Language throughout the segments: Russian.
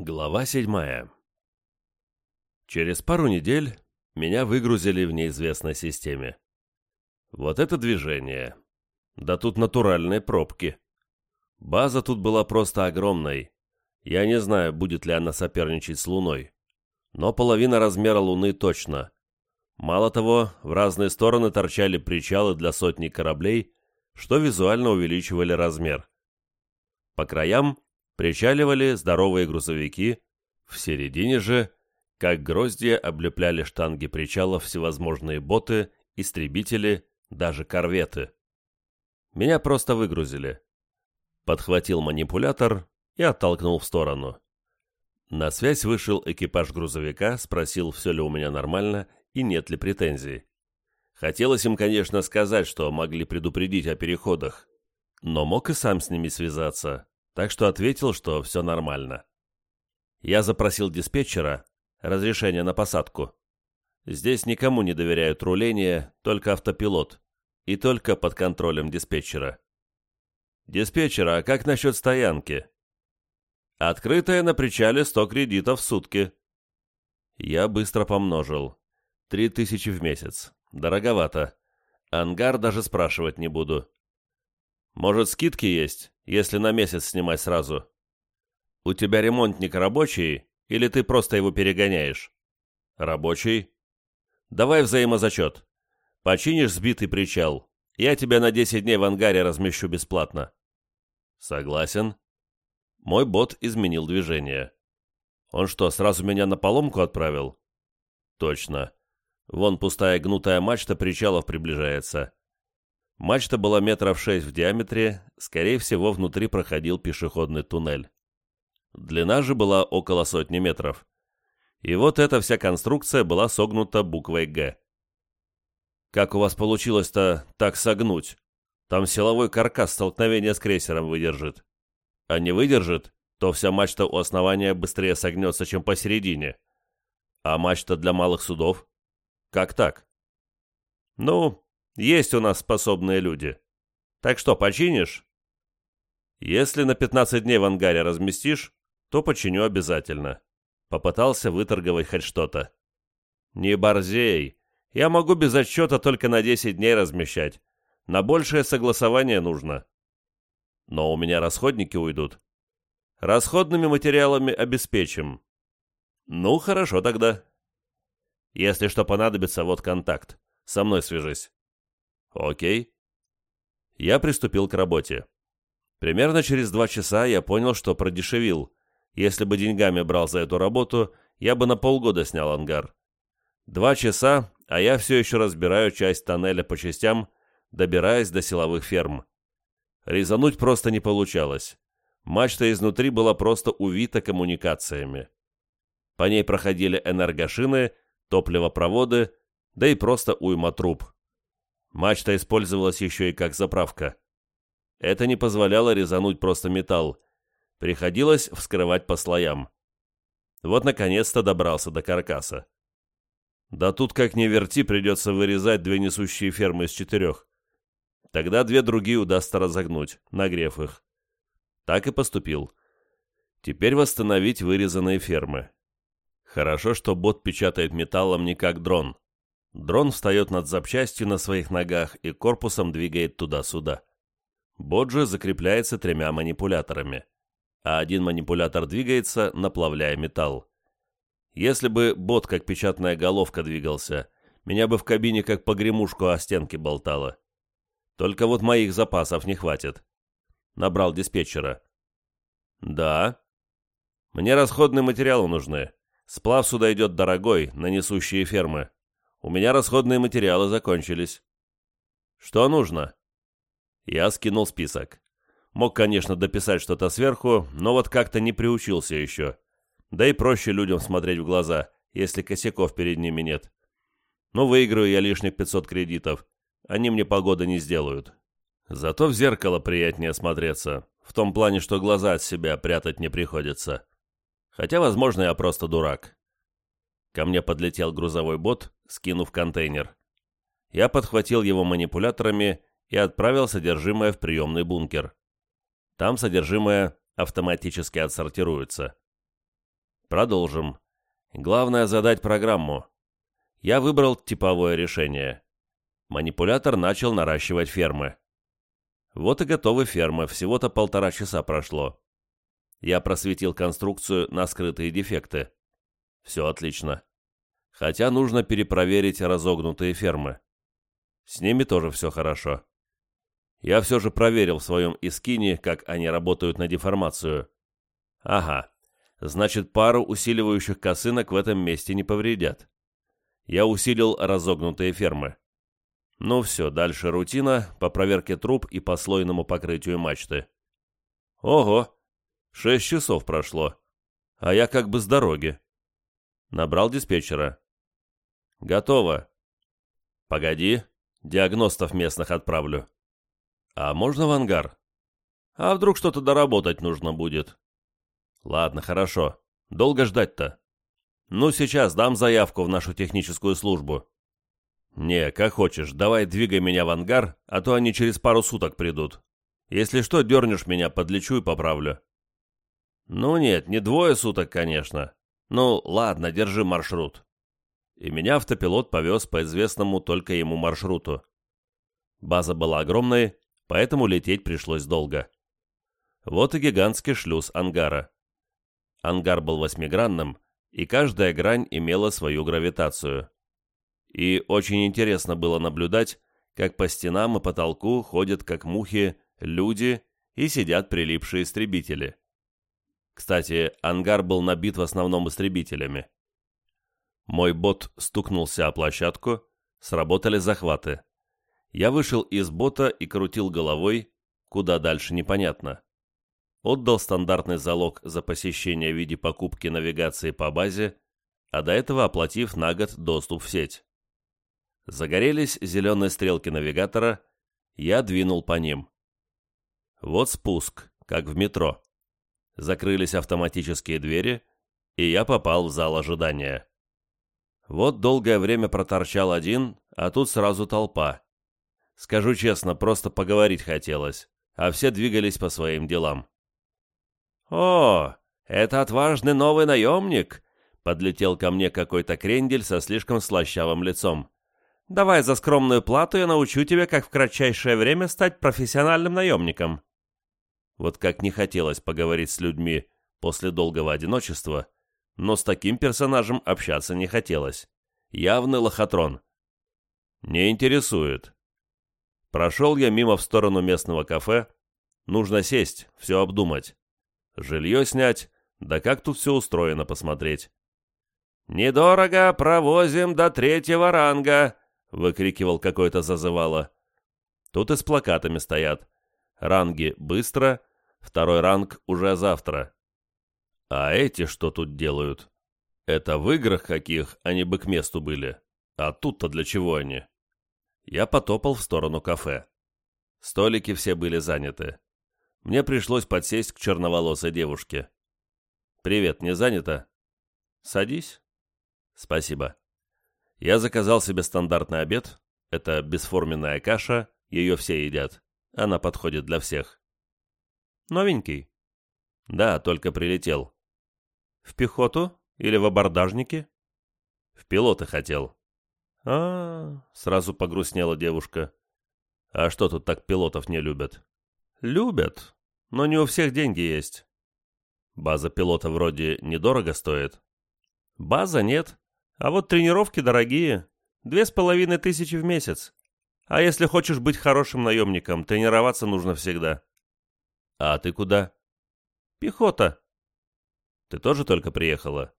Глава седьмая Через пару недель меня выгрузили в неизвестной системе. Вот это движение. Да тут натуральные пробки. База тут была просто огромной. Я не знаю, будет ли она соперничать с Луной. Но половина размера Луны точно. Мало того, в разные стороны торчали причалы для сотни кораблей, что визуально увеличивали размер. По краям причаливали здоровые грузовики, в середине же, как гроздья, облепляли штанги причалов всевозможные боты, истребители, даже корветы. Меня просто выгрузили. Подхватил манипулятор и оттолкнул в сторону. На связь вышел экипаж грузовика, спросил, все ли у меня нормально и нет ли претензий. Хотелось им, конечно, сказать, что могли предупредить о переходах, но мог и сам с ними связаться, так что ответил, что все нормально. Я запросил диспетчера разрешение на посадку. Здесь никому не доверяют руление, только автопилот, и только под контролем диспетчера. «Диспетчер, а как насчет стоянки?» «Открытая на причале 100 кредитов в сутки». Я быстро помножил. Три тысячи в месяц. Дороговато. Ангар даже спрашивать не буду. Может, скидки есть, если на месяц снимать сразу? У тебя ремонтник рабочий, или ты просто его перегоняешь? Рабочий. Давай взаимозачет. Починишь сбитый причал. Я тебя на 10 дней в ангаре размещу бесплатно. Согласен. Мой бот изменил движение. Он что, сразу меня на поломку отправил? Точно. Вон пустая гнутая мачта причалов приближается. Мачта была метров шесть в диаметре, скорее всего, внутри проходил пешеходный туннель. Длина же была около сотни метров. И вот эта вся конструкция была согнута буквой «Г». «Как у вас получилось-то так согнуть? Там силовой каркас столкновения с крейсером выдержит. А не выдержит, то вся мачта у основания быстрее согнется, чем посередине. А мачта для малых судов? Как так?» «Ну, есть у нас способные люди. Так что, починишь? Если на 15 дней в ангаре разместишь, то починю обязательно. Попытался выторговать хоть что-то. Не борзей. Я могу без отчета только на 10 дней размещать. На большее согласование нужно. Но у меня расходники уйдут. Расходными материалами обеспечим. Ну, хорошо тогда. Если что понадобится, вот контакт. Со мной свяжись. Окей. Я приступил к работе. Примерно через два часа я понял, что продешевил. Если бы деньгами брал за эту работу, я бы на полгода снял ангар. Два часа, а я все еще разбираю часть тоннеля по частям, добираясь до силовых ферм. Резануть просто не получалось. Мачта изнутри была просто увита коммуникациями. По ней проходили энергошины, топливопроводы, да и просто уйма труб. Мачта использовалась еще и как заправка. Это не позволяло резануть просто металл. Приходилось вскрывать по слоям. Вот наконец-то добрался до каркаса. Да тут как ни верти, придется вырезать две несущие фермы из четырех. Тогда две другие удастся разогнуть, нагрев их. Так и поступил. Теперь восстановить вырезанные фермы. Хорошо, что бот печатает металлом не как дрон. Дрон встает над запчастью на своих ногах и корпусом двигает туда-сюда. Бот же закрепляется тремя манипуляторами, а один манипулятор двигается, наплавляя металл. Если бы бот как печатная головка двигался, меня бы в кабине как погремушку о стенке болтало. Только вот моих запасов не хватит. Набрал диспетчера. «Да». «Мне расходные материалы нужны. Сплав сюда идет дорогой, на несущие фермы. У меня расходные материалы закончились. Что нужно? Я скинул список. Мог, конечно, дописать что-то сверху, но вот как-то не приучился еще. Да и проще людям смотреть в глаза, если косяков перед ними нет. Но выиграю я лишних 500 кредитов. Они мне погоды не сделают. Зато в зеркало приятнее смотреться. В том плане, что глаза от себя прятать не приходится. Хотя, возможно, я просто дурак. Ко мне подлетел грузовой бот, скинув контейнер. Я подхватил его манипуляторами и отправил содержимое в приемный бункер. Там содержимое автоматически отсортируется. Продолжим. Главное задать программу. Я выбрал типовое решение. Манипулятор начал наращивать фермы. Вот и готовы фермы, всего-то полтора часа прошло. Я просветил конструкцию на скрытые дефекты. Все отлично. Хотя нужно перепроверить разогнутые фермы. С ними тоже все хорошо. Я все же проверил в своем искине, как они работают на деформацию. Ага, значит пару усиливающих косынок в этом месте не повредят. Я усилил разогнутые фермы. Ну все, дальше рутина по проверке труб и по слойному покрытию мачты. Ого, шесть часов прошло, а я как бы с дороги. Набрал диспетчера. Готово. Погоди, диагностов местных отправлю. А можно в ангар? А вдруг что-то доработать нужно будет? Ладно, хорошо. Долго ждать-то? Ну, сейчас дам заявку в нашу техническую службу. Не, как хочешь, давай двигай меня в ангар, а то они через пару суток придут. Если что, дернешь меня, подлечу и поправлю. Ну нет, не двое суток, конечно. Ну, ладно, держи маршрут. И меня автопилот повез по известному только ему маршруту. База была огромной, поэтому лететь пришлось долго. Вот и гигантский шлюз ангара. Ангар был восьмигранным, и каждая грань имела свою гравитацию. И очень интересно было наблюдать, как по стенам и потолку ходят как мухи люди и сидят прилипшие истребители. Кстати, ангар был набит в основном истребителями. Мой бот стукнулся о площадку, сработали захваты. Я вышел из бота и крутил головой, куда дальше непонятно. Отдал стандартный залог за посещение в виде покупки навигации по базе, а до этого оплатив на год доступ в сеть. Загорелись зеленые стрелки навигатора, я двинул по ним. Вот спуск, как в метро. Закрылись автоматические двери, и я попал в зал ожидания. Вот долгое время проторчал один, а тут сразу толпа. Скажу честно, просто поговорить хотелось, а все двигались по своим делам. «О, это отважный новый наемник!» Подлетел ко мне какой-то крендель со слишком слащавым лицом. Давай за скромную плату я научу тебя, как в кратчайшее время стать профессиональным наемником». Вот как не хотелось поговорить с людьми после долгого одиночества, но с таким персонажем общаться не хотелось. Явный лохотрон. «Не интересует». Прошел я мимо в сторону местного кафе. Нужно сесть, все обдумать. Жилье снять, да как тут все устроено посмотреть. «Недорого провозим до третьего ранга», — выкрикивал какой-то зазывало. Тут и с плакатами стоят. Ранги быстро, второй ранг уже завтра. А эти что тут делают? Это в играх каких они бы к месту были. А тут-то для чего они? Я потопал в сторону кафе. Столики все были заняты. Мне пришлось подсесть к черноволосой девушке. «Привет, не занято?» «Садись». «Спасибо». Я заказал себе стандартный обед. Это бесформенная каша, ее все едят. Она подходит для всех. Новенький? Да, только прилетел. В пехоту или в абордажники? В пилоты хотел. А, -а, -а сразу погрустнела девушка. А что тут так пилотов не любят? Любят, но не у всех деньги есть. База пилота вроде недорого стоит. База нет, а вот тренировки дорогие. Две с половиной тысячи в месяц. А если хочешь быть хорошим наемником, тренироваться нужно всегда. А ты куда? Пехота. Ты тоже только приехала?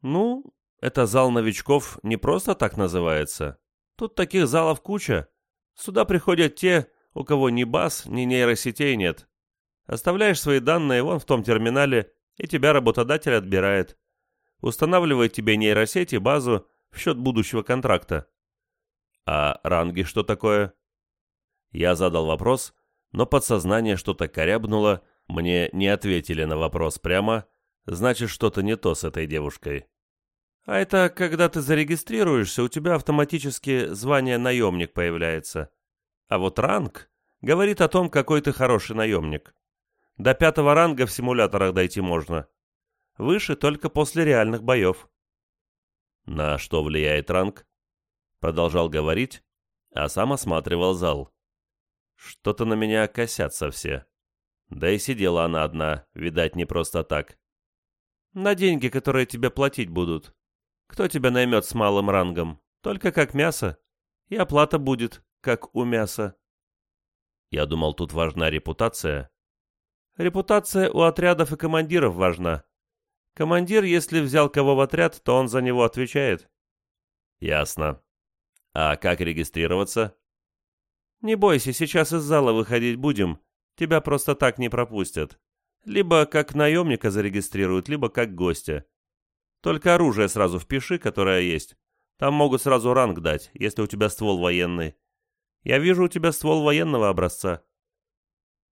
Ну, это зал новичков не просто так называется. Тут таких залов куча. Сюда приходят те, у кого ни баз, ни нейросетей нет. Оставляешь свои данные вон в том терминале, и тебя работодатель отбирает устанавливает тебе нейросеть и базу в счет будущего контракта. А ранги что такое? Я задал вопрос, но подсознание что-то корябнуло, мне не ответили на вопрос прямо, значит, что-то не то с этой девушкой. А это когда ты зарегистрируешься, у тебя автоматически звание наемник появляется. А вот ранг говорит о том, какой ты хороший наемник. До пятого ранга в симуляторах дойти можно. Выше только после реальных боев. На что влияет ранг? Продолжал говорить, а сам осматривал зал. Что-то на меня косятся все. Да и сидела она одна, видать, не просто так. На деньги, которые тебе платить будут. Кто тебя наймет с малым рангом? Только как мясо. И оплата будет, как у мяса. Я думал, тут важна репутация. Репутация у отрядов и командиров важна. Командир, если взял кого в отряд, то он за него отвечает. Ясно. А как регистрироваться? Не бойся, сейчас из зала выходить будем. Тебя просто так не пропустят. Либо как наемника зарегистрируют, либо как гостя. Только оружие сразу впиши, которое есть. Там могут сразу ранг дать, если у тебя ствол военный. Я вижу у тебя ствол военного образца.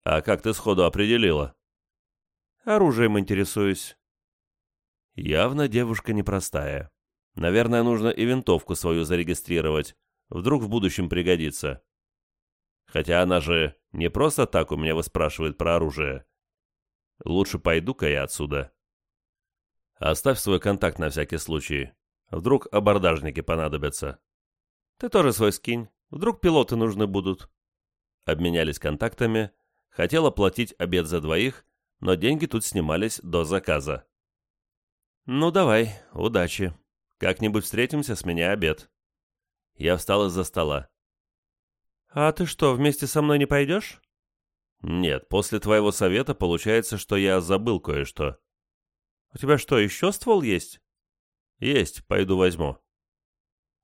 А как ты сходу определила? Оружием интересуюсь. Явно девушка непростая. Наверное, нужно и винтовку свою зарегистрировать. Вдруг в будущем пригодится. Хотя она же не просто так у меня выспрашивает про оружие. Лучше пойду-ка я отсюда. Оставь свой контакт на всякий случай. Вдруг абордажники понадобятся. Ты тоже свой скинь. Вдруг пилоты нужны будут. Обменялись контактами. Хотел оплатить обед за двоих, но деньги тут снимались до заказа. Ну давай, удачи. Как-нибудь встретимся, с меня обед. Я встал из-за стола. «А ты что, вместе со мной не пойдешь?» «Нет, после твоего совета получается, что я забыл кое-что». «У тебя что, еще ствол есть?» «Есть, пойду возьму».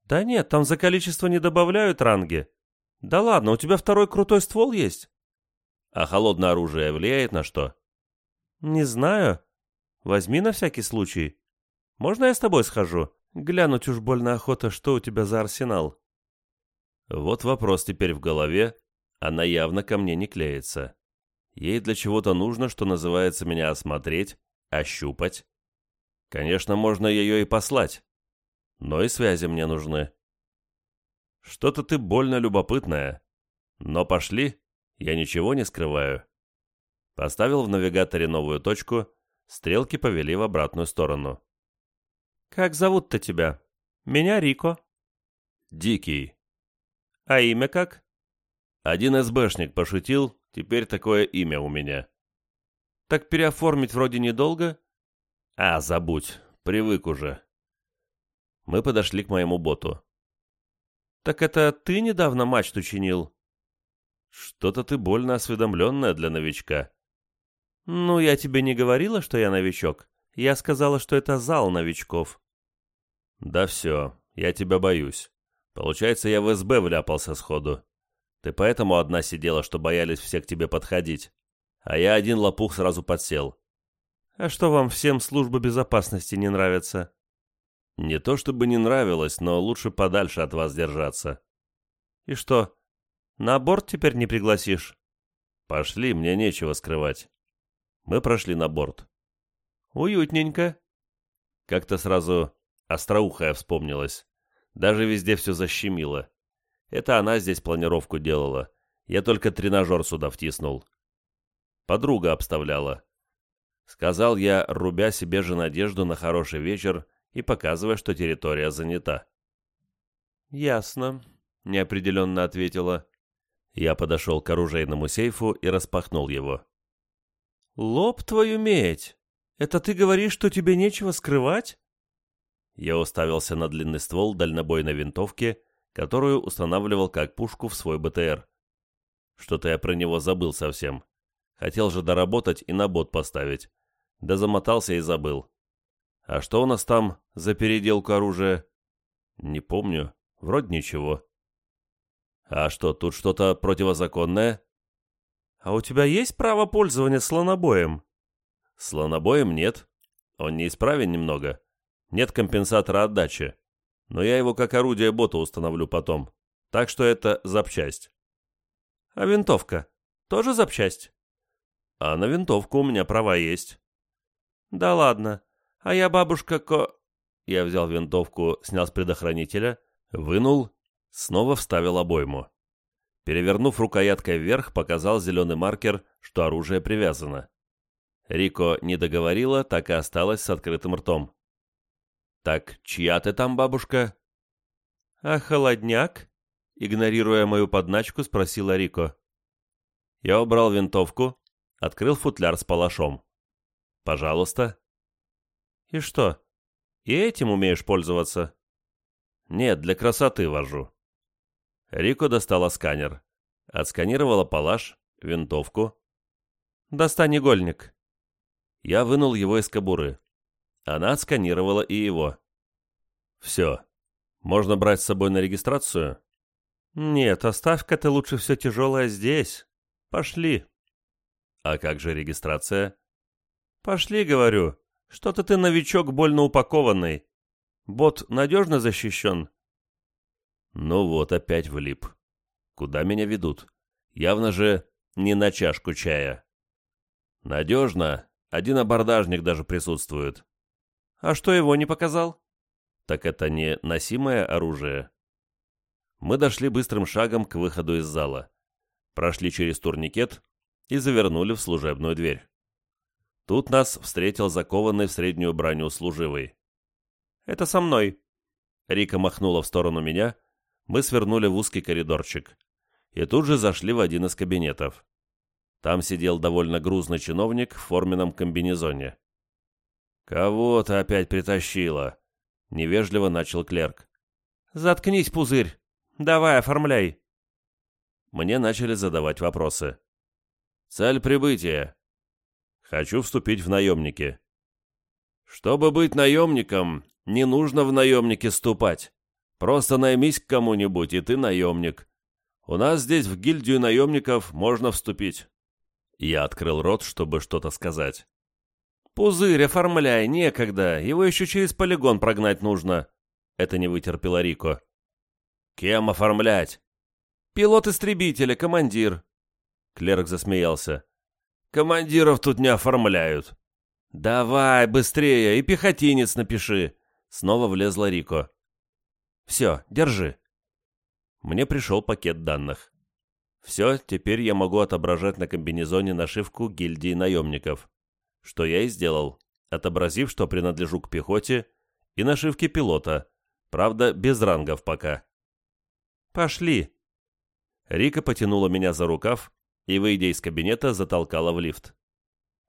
«Да нет, там за количество не добавляют ранги. Да ладно, у тебя второй крутой ствол есть?» «А холодное оружие влияет на что?» «Не знаю. Возьми на всякий случай. Можно я с тобой схожу? Глянуть уж больно охота, что у тебя за арсенал». Вот вопрос теперь в голове, она явно ко мне не клеится. Ей для чего-то нужно, что называется, меня осмотреть, ощупать. Конечно, можно ее и послать, но и связи мне нужны. Что-то ты больно любопытная. Но пошли, я ничего не скрываю. Поставил в навигаторе новую точку, стрелки повели в обратную сторону. «Как зовут-то тебя?» «Меня Рико». «Дикий». А имя как? Один СБшник пошутил, теперь такое имя у меня. Так переоформить вроде недолго? А, забудь, привык уже. Мы подошли к моему боту. Так это ты недавно мачту чинил? Что-то ты больно осведомленная для новичка. Ну, я тебе не говорила, что я новичок. Я сказала, что это зал новичков. Да все, я тебя боюсь. Получается, я в СБ вляпался сходу. Ты поэтому одна сидела, что боялись все к тебе подходить. А я один лопух сразу подсел. А что вам всем служба безопасности не нравится? Не то чтобы не нравилось, но лучше подальше от вас держаться. И что, на борт теперь не пригласишь? Пошли, мне нечего скрывать. Мы прошли на борт. Уютненько. Как-то сразу остроухая вспомнилась. Даже везде все защемило. Это она здесь планировку делала. Я только тренажер сюда втиснул. Подруга обставляла. Сказал я, рубя себе же надежду на хороший вечер и показывая, что территория занята. «Ясно», — неопределенно ответила. Я подошел к оружейному сейфу и распахнул его. «Лоб твою медь! Это ты говоришь, что тебе нечего скрывать?» Я уставился на длинный ствол дальнобойной винтовки, которую устанавливал как пушку в свой БТР. Что-то я про него забыл совсем. Хотел же доработать и на бот поставить. Да замотался и забыл. А что у нас там за переделку оружия? Не помню. Вроде ничего. А что, тут что-то противозаконное? А у тебя есть право пользования слонобоем? Слонобоем нет. Он неисправен немного. Нет компенсатора отдачи. Но я его как орудие бота установлю потом. Так что это запчасть. А винтовка? Тоже запчасть? А на винтовку у меня права есть. Да ладно. А я бабушка Ко... Я взял винтовку, снял с предохранителя, вынул, снова вставил обойму. Перевернув рукояткой вверх, показал зеленый маркер, что оружие привязано. Рико не договорила, так и осталась с открытым ртом. «Так чья ты там бабушка?» «А холодняк?» — игнорируя мою подначку, спросила Рико. Я убрал винтовку, открыл футляр с палашом. «Пожалуйста». «И что, и этим умеешь пользоваться?» «Нет, для красоты вожу». Рико достала сканер. Отсканировала палаш, винтовку. «Достань игольник». Я вынул его из кобуры. Она отсканировала и его. «Все. Можно брать с собой на регистрацию?» «Нет, оставь-ка ты лучше все тяжелое здесь. Пошли». «А как же регистрация?» «Пошли, говорю. Что-то ты новичок больно упакованный. Бот надежно защищен?» Ну вот, опять влип. Куда меня ведут? Явно же не на чашку чая. Надежно. Один абордажник даже присутствует. А что его не показал? Так это не носимое оружие. Мы дошли быстрым шагом к выходу из зала. Прошли через турникет и завернули в служебную дверь. Тут нас встретил закованный в среднюю броню служивый. «Это со мной!» Рика махнула в сторону меня, мы свернули в узкий коридорчик и тут же зашли в один из кабинетов. Там сидел довольно грузный чиновник в форменном комбинезоне. «Кого ты опять притащила?» — невежливо начал клерк. «Заткнись, пузырь! Давай, оформляй!» Мне начали задавать вопросы. «Цель прибытия?» «Хочу вступить в наемники». «Чтобы быть наемником, не нужно в наемники ступать. Просто наймись к кому-нибудь, и ты наемник. У нас здесь в гильдию наемников можно вступить». Я открыл рот, чтобы что-то сказать. «Пузырь, оформляй, некогда. Его еще через полигон прогнать нужно». Это не вытерпела Рико. «Кем оформлять?» «Пилот истребителя, командир». Клерк засмеялся. «Командиров тут не оформляют». «Давай, быстрее, и пехотинец напиши». Снова влезла Рико. Все, держи». Мне пришел пакет данных. Все, теперь я могу отображать на комбинезоне нашивку гильдии наемников. Что я и сделал, отобразив, что принадлежу к пехоте, и нашивки пилота, правда, без рангов пока. «Пошли!» Рика потянула меня за рукав и, выйдя из кабинета, затолкала в лифт.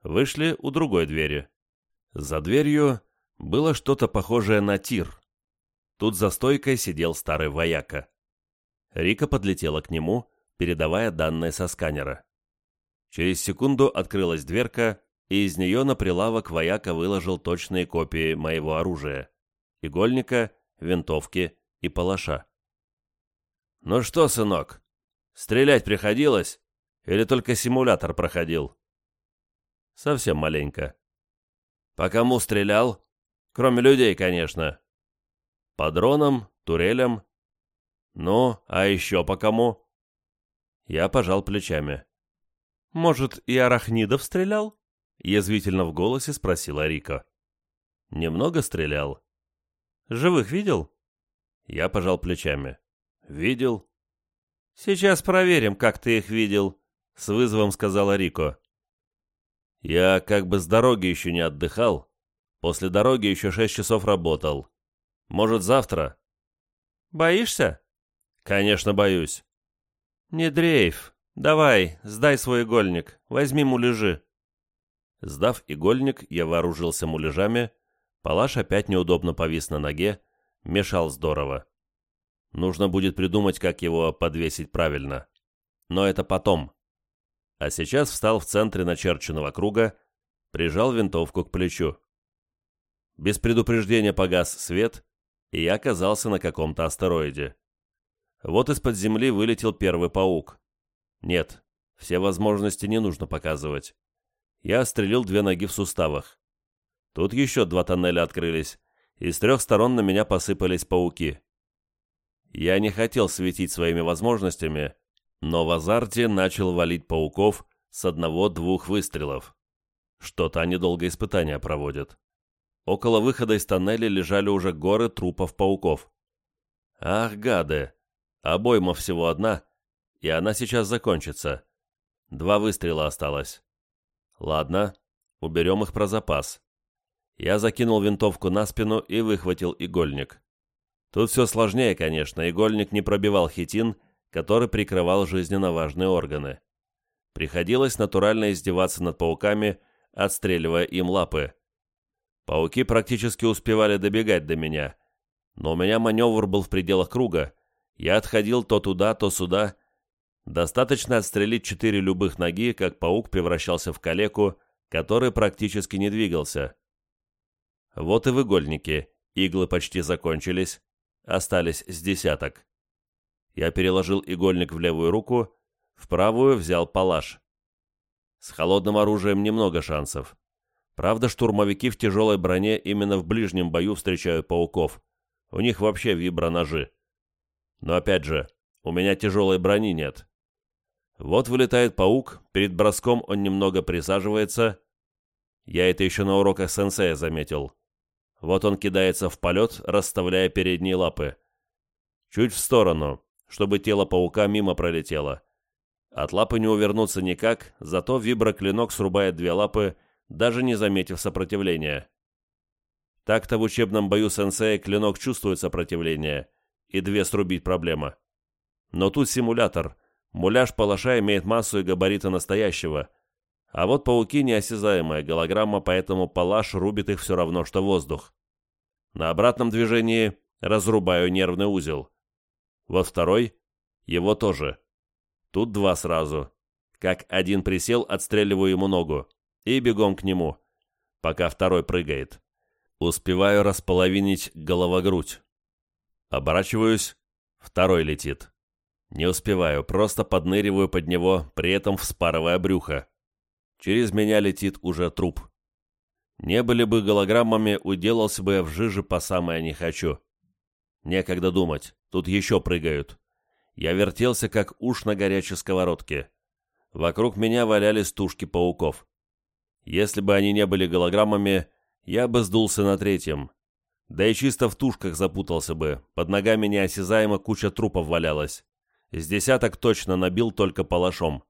Вышли у другой двери. За дверью было что-то похожее на тир, Тут за стойкой сидел старый вояка. Рика подлетела к нему, передавая данные со сканера. Через секунду открылась дверка, и из нее на прилавок вояка выложил точные копии моего оружия. Игольника, винтовки и палаша. «Ну что, сынок, стрелять приходилось? Или только симулятор проходил?» «Совсем маленько». «По кому стрелял? Кроме людей, конечно». По дронам, турелям. Ну, а еще по кому? Я пожал плечами. Может, и Арахнидов стрелял? Язвительно в голосе спросила Рика. Немного стрелял. Живых видел? Я пожал плечами. Видел. Сейчас проверим, как ты их видел, с вызовом сказала Рико. Я как бы с дороги еще не отдыхал. После дороги еще шесть часов работал. Может, завтра?» «Боишься?» «Конечно, боюсь». «Не дрейф. Давай, сдай свой игольник. Возьми муляжи». Сдав игольник, я вооружился муляжами. Палаш опять неудобно повис на ноге. Мешал здорово. Нужно будет придумать, как его подвесить правильно. Но это потом. А сейчас встал в центре начерченного круга, прижал винтовку к плечу. Без предупреждения погас свет, и я оказался на каком-то астероиде. Вот из-под земли вылетел первый паук. Нет, все возможности не нужно показывать. Я стрелил две ноги в суставах. Тут еще два тоннеля открылись, и с трех сторон на меня посыпались пауки. Я не хотел светить своими возможностями, но в азарте начал валить пауков с одного-двух выстрелов. Что-то они долго испытания проводят. Около выхода из тоннеля лежали уже горы трупов пауков. Ах, гады! Обойма всего одна, и она сейчас закончится. Два выстрела осталось. Ладно, уберем их про запас. Я закинул винтовку на спину и выхватил игольник. Тут все сложнее, конечно, игольник не пробивал хитин, который прикрывал жизненно важные органы. Приходилось натурально издеваться над пауками, отстреливая им лапы. Пауки практически успевали добегать до меня, но у меня маневр был в пределах круга. Я отходил то туда, то сюда. Достаточно отстрелить четыре любых ноги, как паук превращался в калеку, который практически не двигался. Вот и в игольнике. Иглы почти закончились. Остались с десяток. Я переложил игольник в левую руку, в правую взял палаш. С холодным оружием немного шансов. Правда, штурмовики в тяжелой броне именно в ближнем бою встречают пауков. У них вообще виброножи. Но опять же, у меня тяжелой брони нет. Вот вылетает паук, перед броском он немного присаживается. Я это еще на уроках сенсея заметил. Вот он кидается в полет, расставляя передние лапы. Чуть в сторону, чтобы тело паука мимо пролетело. От лапы не увернуться никак, зато виброклинок срубает две лапы, даже не заметив сопротивления. Так-то в учебном бою сенсея клинок чувствует сопротивление, и две срубить проблема. Но тут симулятор. Муляж палаша имеет массу и габариты настоящего. А вот пауки неосязаемая голограмма, поэтому палаш рубит их все равно, что воздух. На обратном движении разрубаю нервный узел. Вот второй, его тоже. Тут два сразу. Как один присел, отстреливаю ему ногу. И бегом к нему, пока второй прыгает. Успеваю располовинить головогрудь. Оборачиваюсь, второй летит. Не успеваю, просто подныриваю под него, при этом вспарывая брюхо. Через меня летит уже труп. Не были бы голограммами, уделался бы я в жиже по самое не хочу. Некогда думать, тут еще прыгают. Я вертелся, как уж на горячей сковородке. Вокруг меня валялись тушки пауков. Если бы они не были голограммами, я бы сдулся на третьем. Да и чисто в тушках запутался бы, под ногами неосязаемо куча трупов валялась. С десяток точно набил только палашом.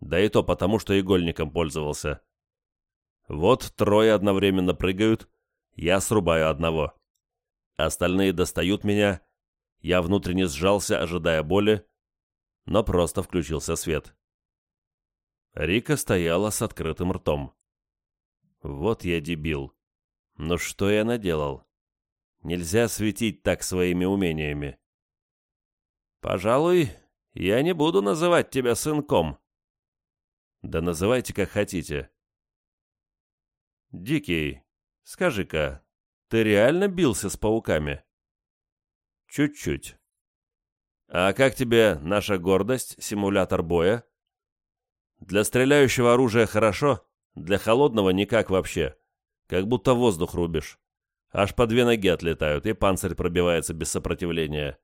Да и то потому, что игольником пользовался. Вот трое одновременно прыгают, я срубаю одного. Остальные достают меня, я внутренне сжался, ожидая боли, но просто включился свет. Рика стояла с открытым ртом. Вот я дебил. Ну что я наделал? Нельзя светить так своими умениями. Пожалуй, я не буду называть тебя сынком. Да называйте как хотите. Дикий, скажи-ка, ты реально бился с пауками? Чуть-чуть. А как тебе наша гордость, симулятор боя? Для стреляющего оружия хорошо, для холодного никак вообще. Как будто воздух рубишь. Аж по две ноги отлетают, и панцирь пробивается без сопротивления.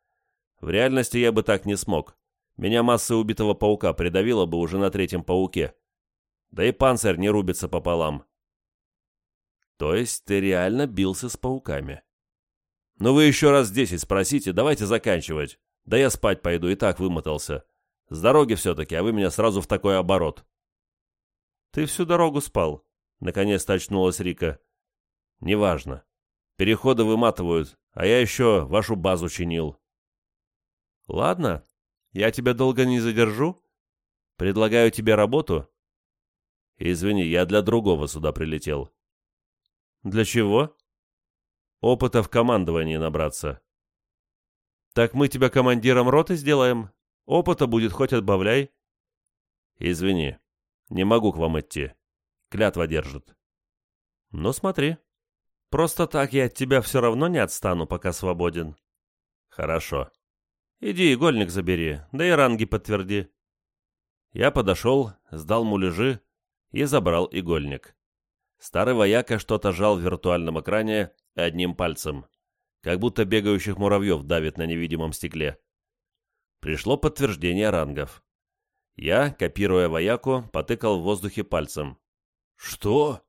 В реальности я бы так не смог. Меня масса убитого паука придавила бы уже на третьем пауке. Да и панцирь не рубится пополам. То есть ты реально бился с пауками? Ну вы еще раз десять спросите, давайте заканчивать. Да я спать пойду, и так вымотался. С дороги все-таки, а вы меня сразу в такой оборот. Ты всю дорогу спал. Наконец-то очнулась Рика. Неважно. Переходы выматывают, а я еще вашу базу чинил. Ладно, я тебя долго не задержу. Предлагаю тебе работу. Извини, я для другого сюда прилетел. Для чего? Опыта в командовании набраться. Так мы тебя командиром роты сделаем. Опыта будет хоть отбавляй. Извини, не могу к вам идти. Клятва держит. Ну смотри. Просто так я от тебя все равно не отстану, пока свободен. Хорошо. Иди игольник забери, да и ранги подтверди. Я подошел, сдал муляжи и забрал игольник. Старый вояка что-то жал в виртуальном экране одним пальцем, как будто бегающих муравьев давит на невидимом стекле. Пришло подтверждение рангов. Я, копируя вояку, потыкал в воздухе пальцем. «Что?»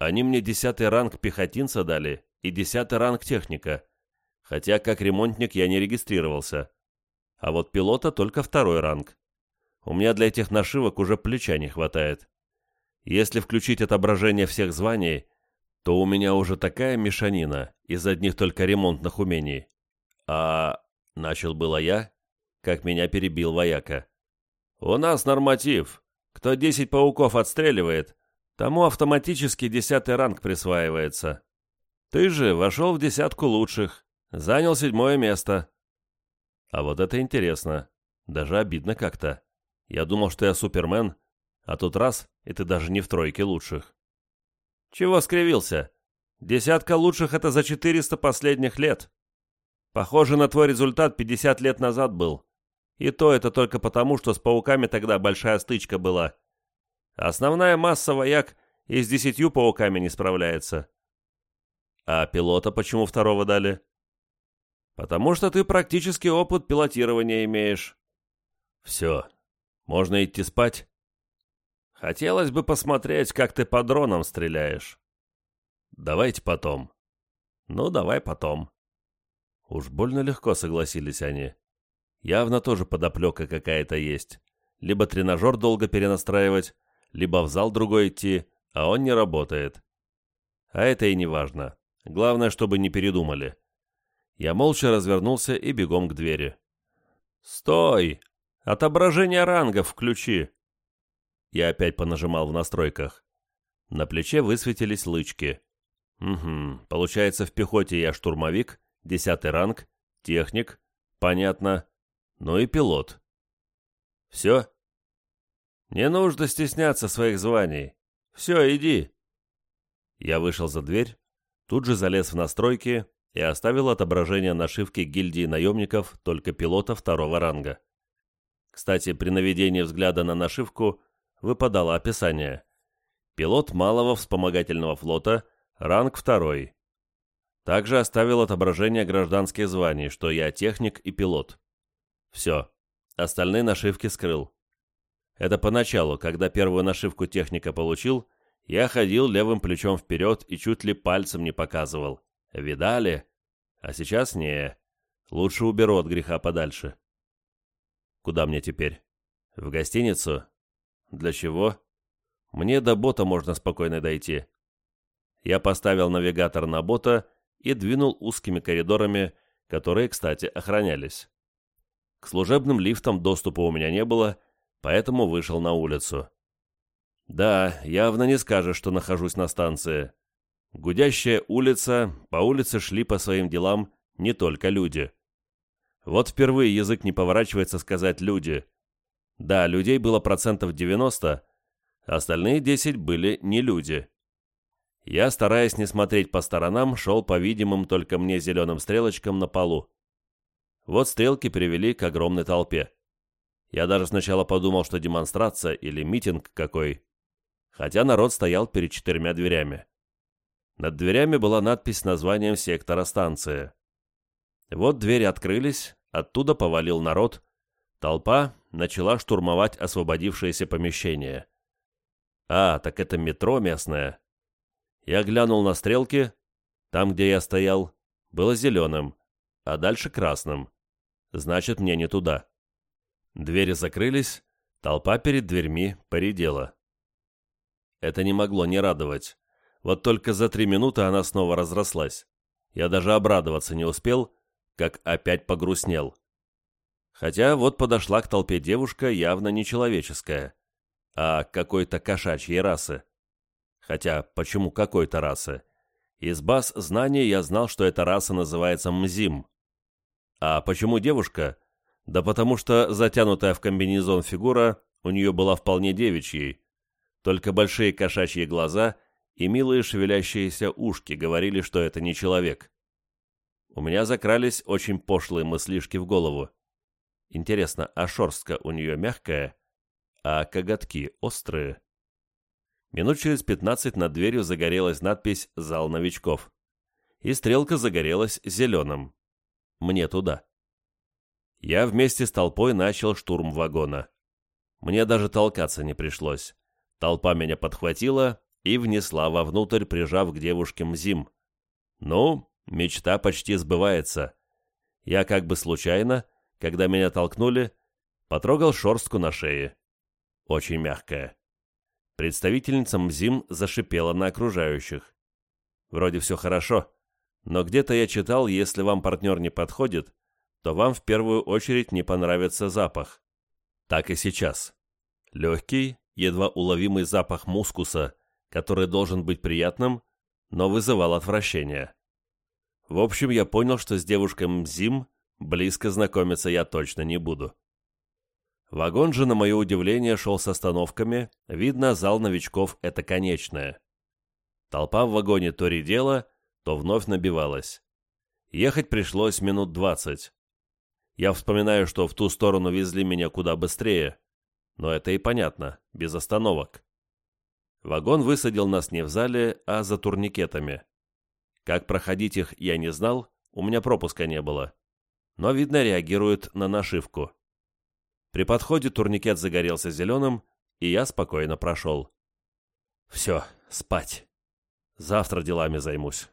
Они мне десятый ранг пехотинца дали и десятый ранг техника, хотя как ремонтник я не регистрировался. А вот пилота только второй ранг. У меня для этих нашивок уже плеча не хватает. Если включить отображение всех званий, то у меня уже такая мешанина из одних только ремонтных умений. А... Начал было я, как меня перебил вояка. «У нас норматив. Кто десять пауков отстреливает, тому автоматически десятый ранг присваивается. Ты же вошел в десятку лучших, занял седьмое место». А вот это интересно. Даже обидно как-то. Я думал, что я супермен, а тут раз, и ты даже не в тройке лучших. Чего скривился? Десятка лучших — это за 400 последних лет. Похоже на твой результат 50 лет назад был. И то это только потому, что с пауками тогда большая стычка была. Основная масса вояк и с десятью пауками не справляется. А пилота почему второго дали? Потому что ты практически опыт пилотирования имеешь. Все. Можно идти спать? Хотелось бы посмотреть, как ты по дронам стреляешь. Давайте потом. Ну, давай потом. Уж больно легко согласились они. Явно тоже подоплека какая-то есть. Либо тренажер долго перенастраивать, либо в зал другой идти, а он не работает. А это и не важно. Главное, чтобы не передумали. Я молча развернулся и бегом к двери. «Стой! Отображение рангов включи!» Я опять понажимал в настройках. На плече высветились лычки. Угу, получается, в пехоте я штурмовик, десятый ранг, техник, понятно, ну и пилот. Все? Не нужно стесняться своих званий. Все, иди. Я вышел за дверь, тут же залез в настройки и оставил отображение нашивки гильдии наемников только пилота второго ранга. Кстати, при наведении взгляда на нашивку выпадало описание. Пилот малого вспомогательного флота, ранг второй. Также оставил отображение гражданских званий, что я техник и пилот. Все. Остальные нашивки скрыл. Это поначалу, когда первую нашивку техника получил, я ходил левым плечом вперед и чуть ли пальцем не показывал. Видали? А сейчас не. Лучше уберу от греха подальше. Куда мне теперь? В гостиницу? Для чего? Мне до бота можно спокойно дойти. Я поставил навигатор на бота и двинул узкими коридорами, которые, кстати, охранялись. К служебным лифтам доступа у меня не было, поэтому вышел на улицу. Да, явно не скажешь, что нахожусь на станции. Гудящая улица, по улице шли по своим делам не только люди. Вот впервые язык не поворачивается сказать «люди». Да, людей было процентов 90, остальные 10 были не люди. Я, стараясь не смотреть по сторонам, шел по видимым только мне зеленым стрелочкам на полу. Вот стрелки привели к огромной толпе. Я даже сначала подумал, что демонстрация или митинг какой, хотя народ стоял перед четырьмя дверями. Над дверями была надпись с названием сектора станции. Вот двери открылись, оттуда повалил народ. Толпа начала штурмовать освободившееся помещение. А, так это метро местное. Я глянул на стрелки. Там, где я стоял, было зеленым, а дальше красным. Значит, мне не туда. Двери закрылись, толпа перед дверьми поредела. Это не могло не радовать. Вот только за три минуты она снова разрослась. Я даже обрадоваться не успел, как опять погрустнел. Хотя вот подошла к толпе девушка явно не человеческая, а какой-то кошачьей расы. Хотя, почему какой-то расы? Из баз знаний я знал, что эта раса называется Мзим. А почему девушка? Да потому что затянутая в комбинезон фигура у нее была вполне девичьей. Только большие кошачьи глаза и милые шевелящиеся ушки говорили, что это не человек. У меня закрались очень пошлые мыслишки в голову. Интересно, а шерстка у нее мягкая, а коготки острые? Минут через пятнадцать над дверью загорелась надпись «Зал новичков». И стрелка загорелась зеленым. Мне туда. Я вместе с толпой начал штурм вагона. Мне даже толкаться не пришлось. Толпа меня подхватила и внесла вовнутрь, прижав к девушке Мзим. Ну, мечта почти сбывается. Я как бы случайно, когда меня толкнули, потрогал шорстку на шее. Очень мягкая. Представительница МЗИМ зашипела на окружающих. Вроде все хорошо, но где-то я читал, если вам партнер не подходит, то вам в первую очередь не понравится запах. Так и сейчас. Легкий, едва уловимый запах мускуса, который должен быть приятным, но вызывал отвращение. В общем, я понял, что с девушкой МЗИМ близко знакомиться я точно не буду. Вагон же, на мое удивление, шел с остановками, видно, зал новичков — это конечное. Толпа в вагоне то редела, то вновь набивалась. Ехать пришлось минут двадцать. Я вспоминаю, что в ту сторону везли меня куда быстрее, но это и понятно, без остановок. Вагон высадил нас не в зале, а за турникетами. Как проходить их, я не знал, у меня пропуска не было. Но, видно, реагирует на нашивку. При подходе турникет загорелся зеленым, и я спокойно прошел. Все, спать. Завтра делами займусь.